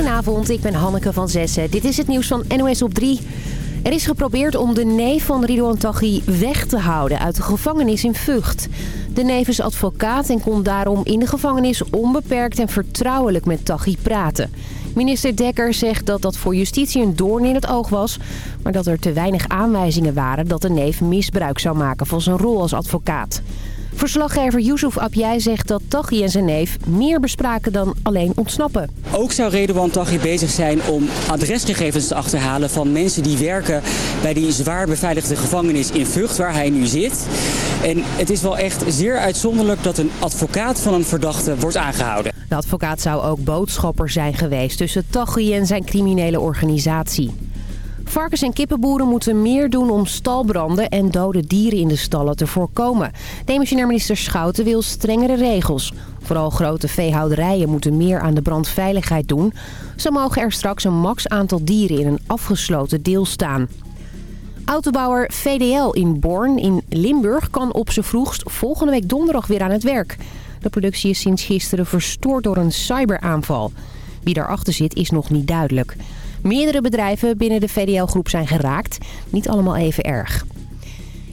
Goedenavond, ik ben Hanneke van Zessen. Dit is het nieuws van NOS op 3. Er is geprobeerd om de neef van Ridouan Taghi weg te houden uit de gevangenis in Vught. De neef is advocaat en kon daarom in de gevangenis onbeperkt en vertrouwelijk met Taghi praten. Minister Dekker zegt dat dat voor justitie een doorn in het oog was... maar dat er te weinig aanwijzingen waren dat de neef misbruik zou maken van zijn rol als advocaat. Verslaggever Yusuf Abjai zegt dat Taghi en zijn neef meer bespraken dan alleen ontsnappen. Ook zou Redouan Taghi bezig zijn om adresgegevens te achterhalen van mensen die werken bij die zwaar beveiligde gevangenis in Vught waar hij nu zit. En het is wel echt zeer uitzonderlijk dat een advocaat van een verdachte wordt aangehouden. De advocaat zou ook boodschapper zijn geweest tussen Taghi en zijn criminele organisatie. Varkens- en kippenboeren moeten meer doen om stalbranden en dode dieren in de stallen te voorkomen. Demissionair minister Schouten wil strengere regels. Vooral grote veehouderijen moeten meer aan de brandveiligheid doen. Zo mogen er straks een max aantal dieren in een afgesloten deel staan. Autobouwer VDL in Born in Limburg kan op z'n vroegst volgende week donderdag weer aan het werk. De productie is sinds gisteren verstoord door een cyberaanval. Wie daarachter zit is nog niet duidelijk. Meerdere bedrijven binnen de VDL-groep zijn geraakt. Niet allemaal even erg.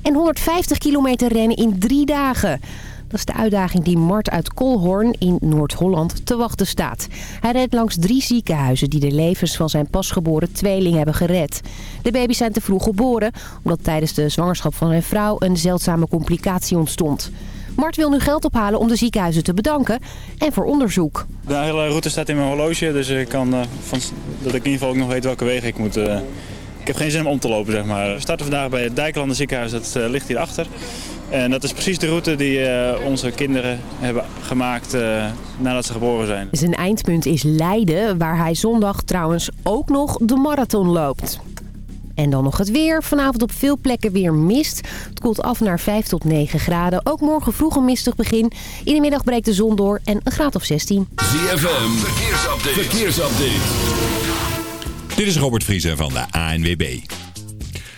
En 150 kilometer rennen in drie dagen. Dat is de uitdaging die Mart uit Kolhorn in Noord-Holland te wachten staat. Hij redt langs drie ziekenhuizen die de levens van zijn pasgeboren tweeling hebben gered. De baby's zijn te vroeg geboren omdat tijdens de zwangerschap van zijn vrouw een zeldzame complicatie ontstond. Mart wil nu geld ophalen om de ziekenhuizen te bedanken en voor onderzoek. De hele route staat in mijn horloge, dus ik kan, uh, van, dat ik in ieder geval ook nog weet welke wegen ik moet... Uh, ik heb geen zin om om te lopen, zeg maar. We starten vandaag bij het Dijklanden ziekenhuis, dat uh, ligt hierachter. En dat is precies de route die onze kinderen hebben gemaakt nadat ze geboren zijn. Zijn eindpunt is Leiden, waar hij zondag trouwens ook nog de marathon loopt. En dan nog het weer. Vanavond op veel plekken weer mist. Het koelt af naar 5 tot 9 graden. Ook morgen vroeg een mistig begin. In de middag breekt de zon door en een graad of 16. ZFM, verkeersupdate. verkeersupdate. Dit is Robert Vriezen van de ANWB.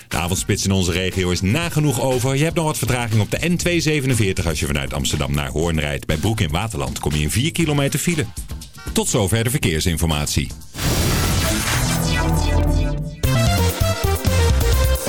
De avondspits in onze regio is nagenoeg over. Je hebt nog wat vertraging op de N247 als je vanuit Amsterdam naar Hoorn rijdt. Bij Broek in Waterland kom je in 4 kilometer file. Tot zover de verkeersinformatie.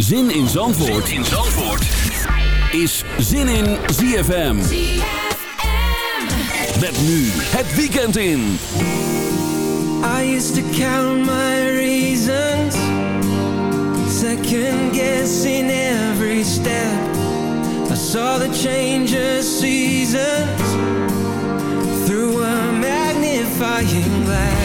Zin in Zandvoort, in Zandvoort. is Zin in ZFM. Met nu het weekend in. I used to count my reasons Second guessing every step I saw the change of seasons Through a magnifying glass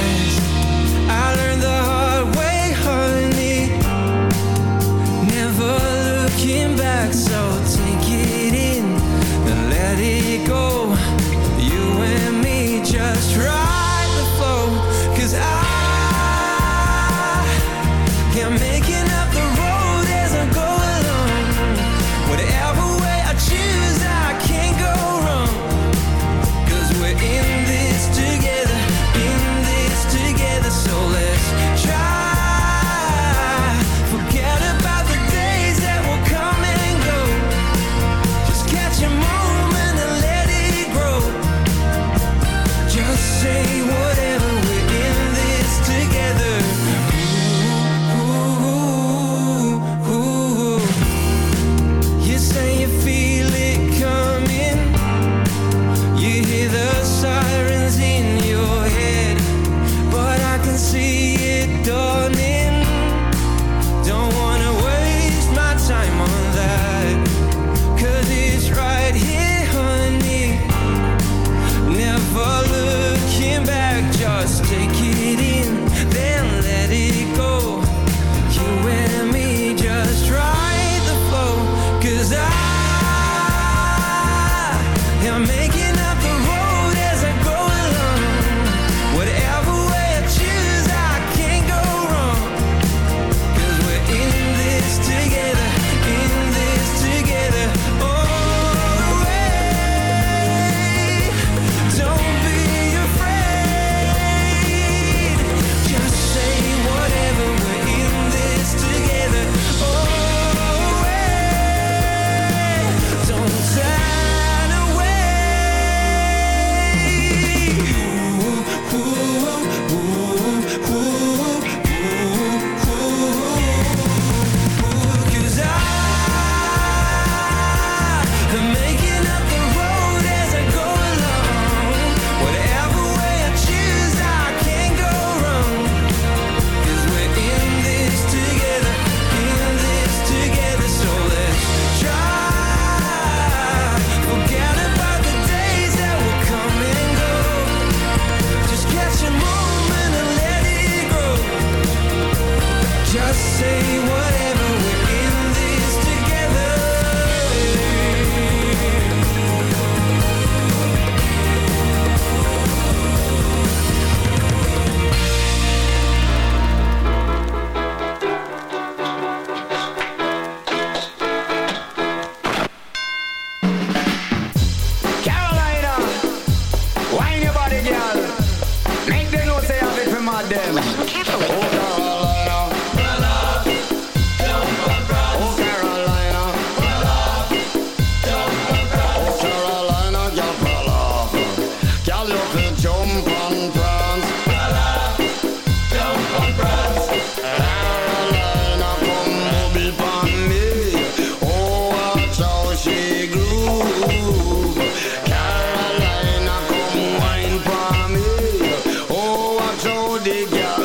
y'all.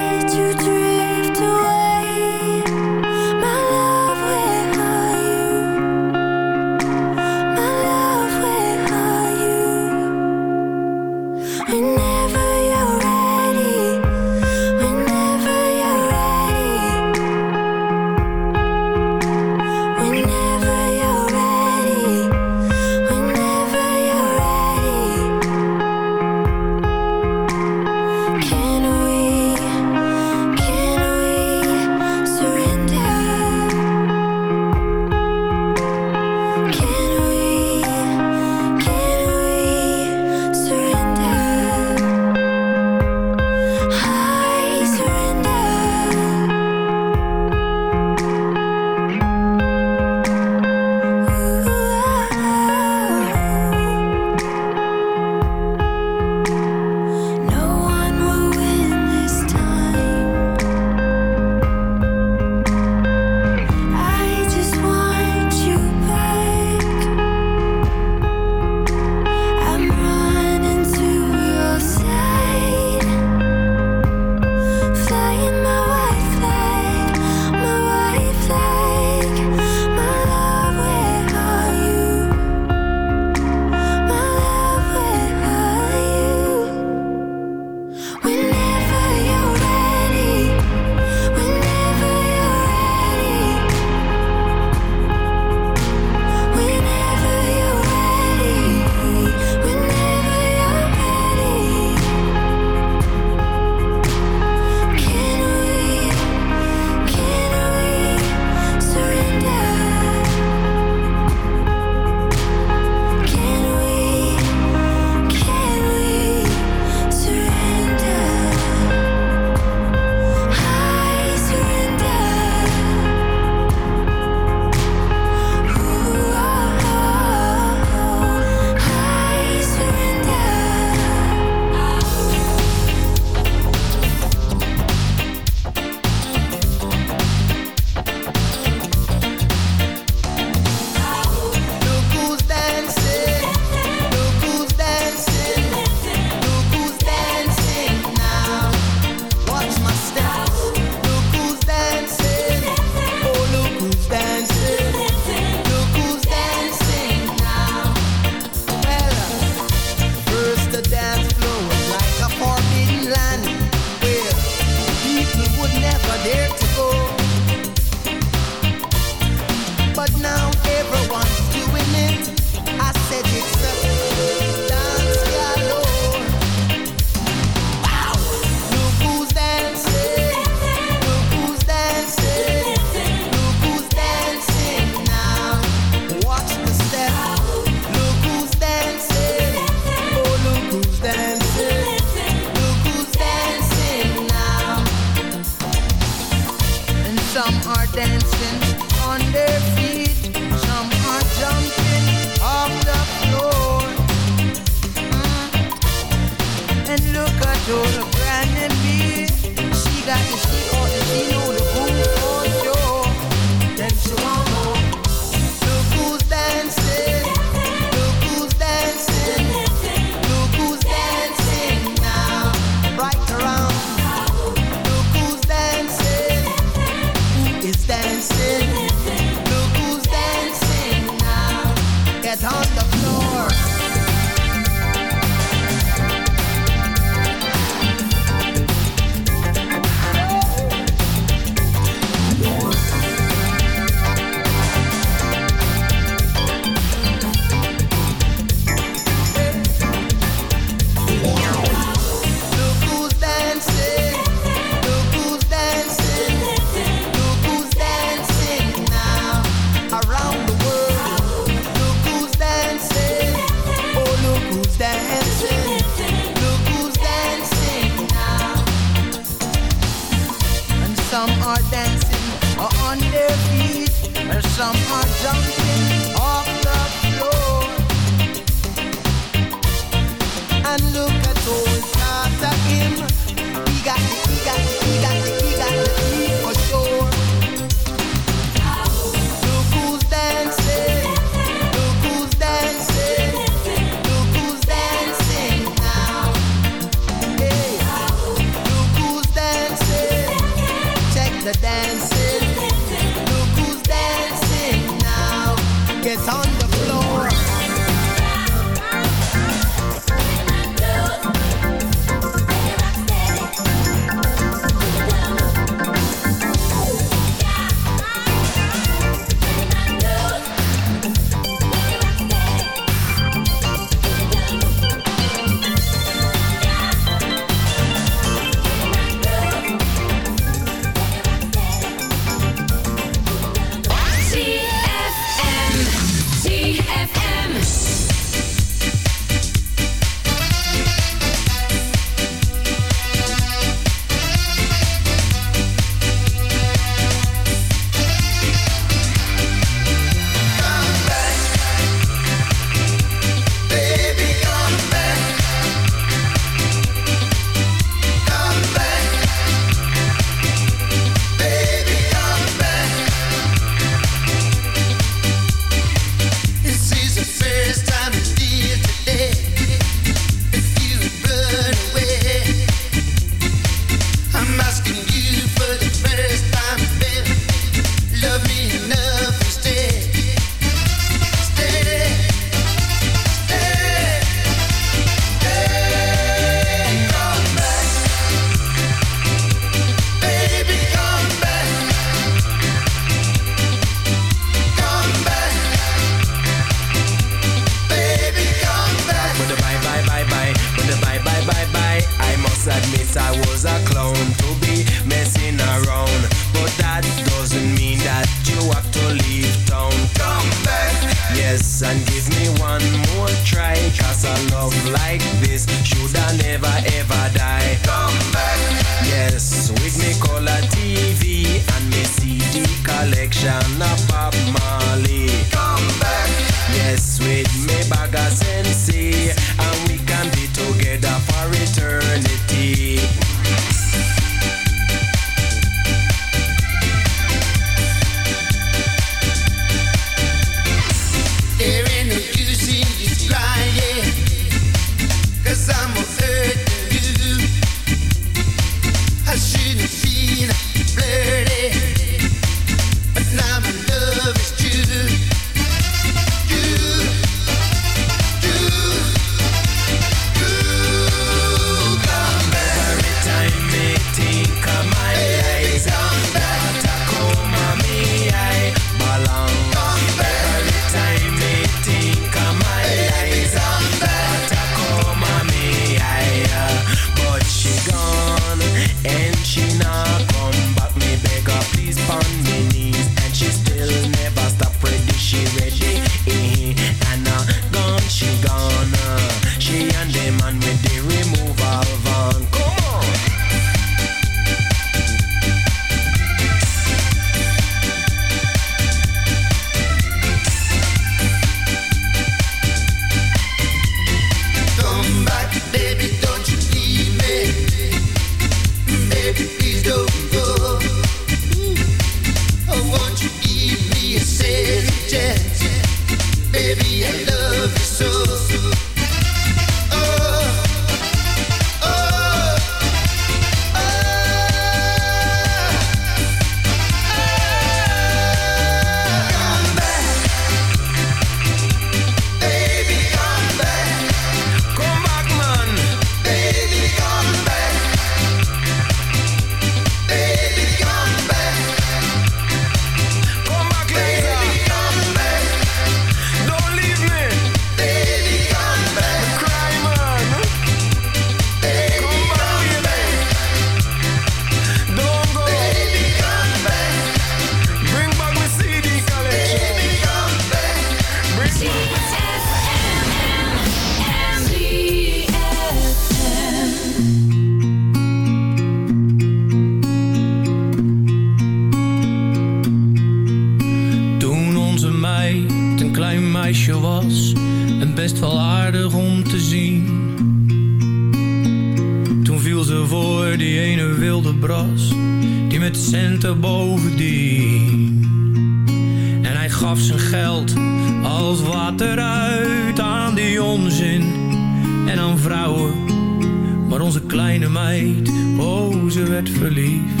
Onze kleine meid, oh ze werd verliefd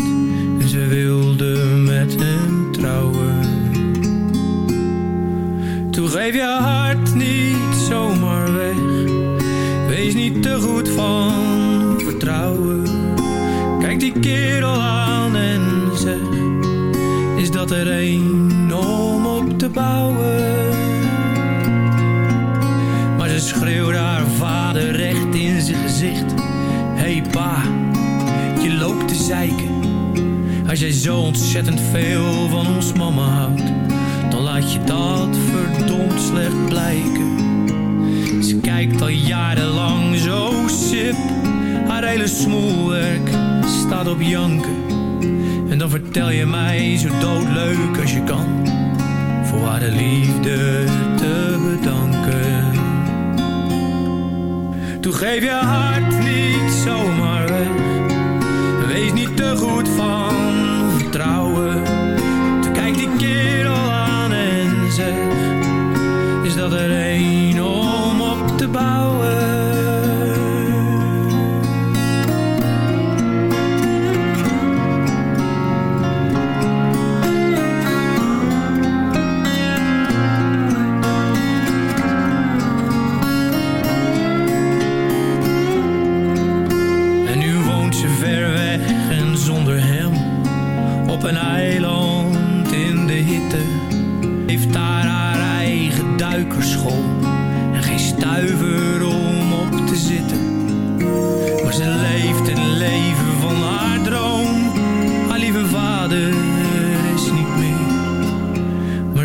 en ze wilde met hem trouwen. Toen geef je hart niet zomaar weg. Wees niet te goed van vertrouwen. Kijk die kerel aan en zeg: Is dat er een om op te bouwen? Maar ze schreeuwde haar vader recht pa, je loopt te zeiken. Als jij zo ontzettend veel van ons mama houdt dan laat je dat verdomd slecht blijken. Ze kijkt al jarenlang zo sip, haar hele smoelwerk staat op janken. En dan vertel je mij zo doodleuk als je kan, voor haar de liefde te bedanken. Toen geef je hart niet zomaar weg, wees niet te goed van vertrouwen. Toen kijkt die kerel aan en zegt, is dat er een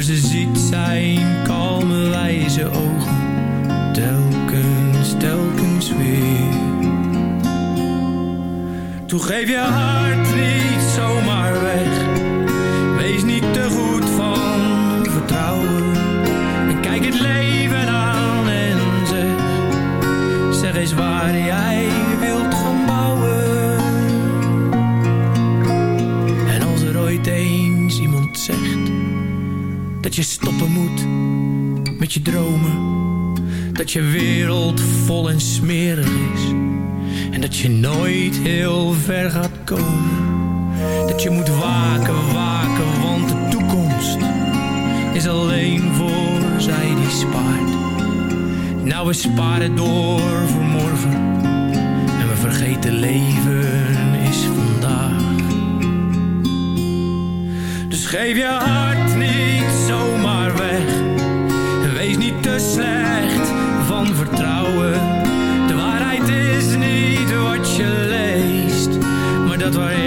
ze ziet zijn kalme wijze ogen telkens, telkens weer. Toen geef je hart niet zomaar weg. Je stoppen moet met je dromen. Dat je wereld vol en smerig is. En dat je nooit heel ver gaat komen. Dat je moet waken, waken, want de toekomst is alleen voor zij die spaart. Nou, we sparen door voor morgen. En we vergeten leven is vandaag. Dus geef je hart slecht van vertrouwen. De waarheid is niet wat je leest, maar dat waar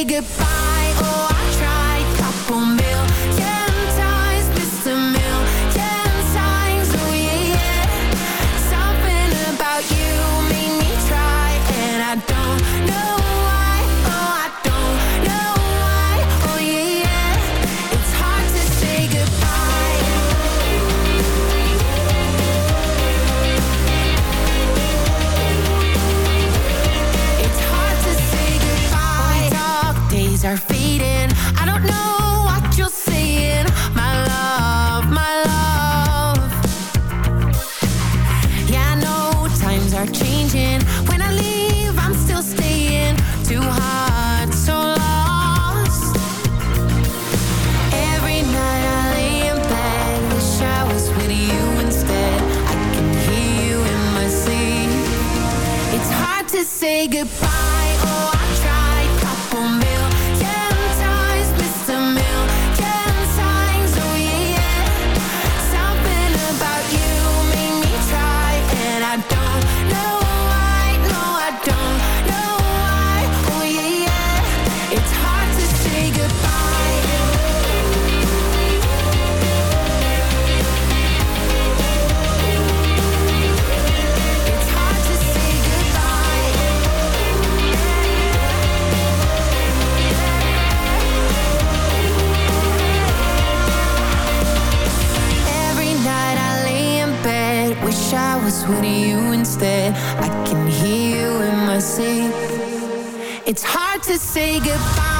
say goodbye. her feet. find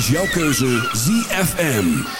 Is jouw keuze ZFM.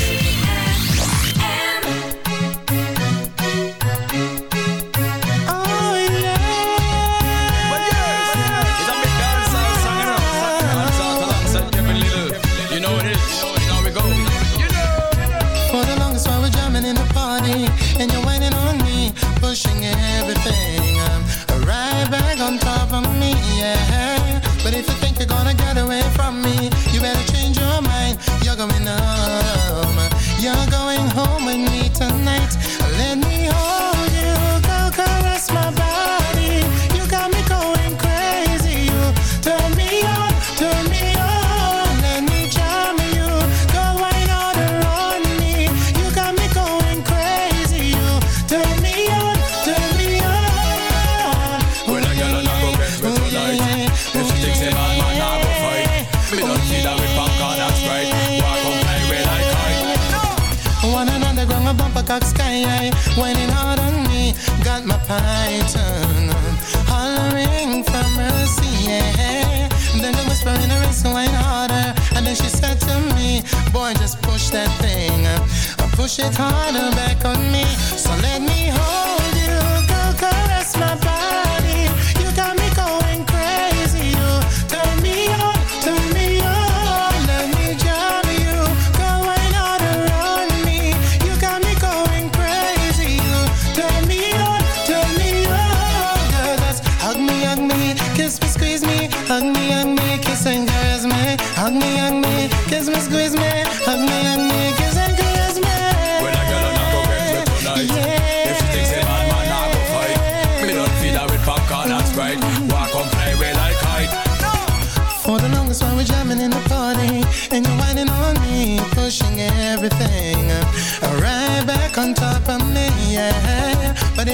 push it harder back on me. So let me hold you, girl. caress my body. You got me going crazy. You turn me on, turn me on. Let me drive you, girl. going on around me. You got me going crazy. You turn me on, turn me on. Girl, that's hug me, hug me, kiss me, squeeze me, hug me, hug me, kiss and caress me, hug me, hug me, kiss me, squeeze me.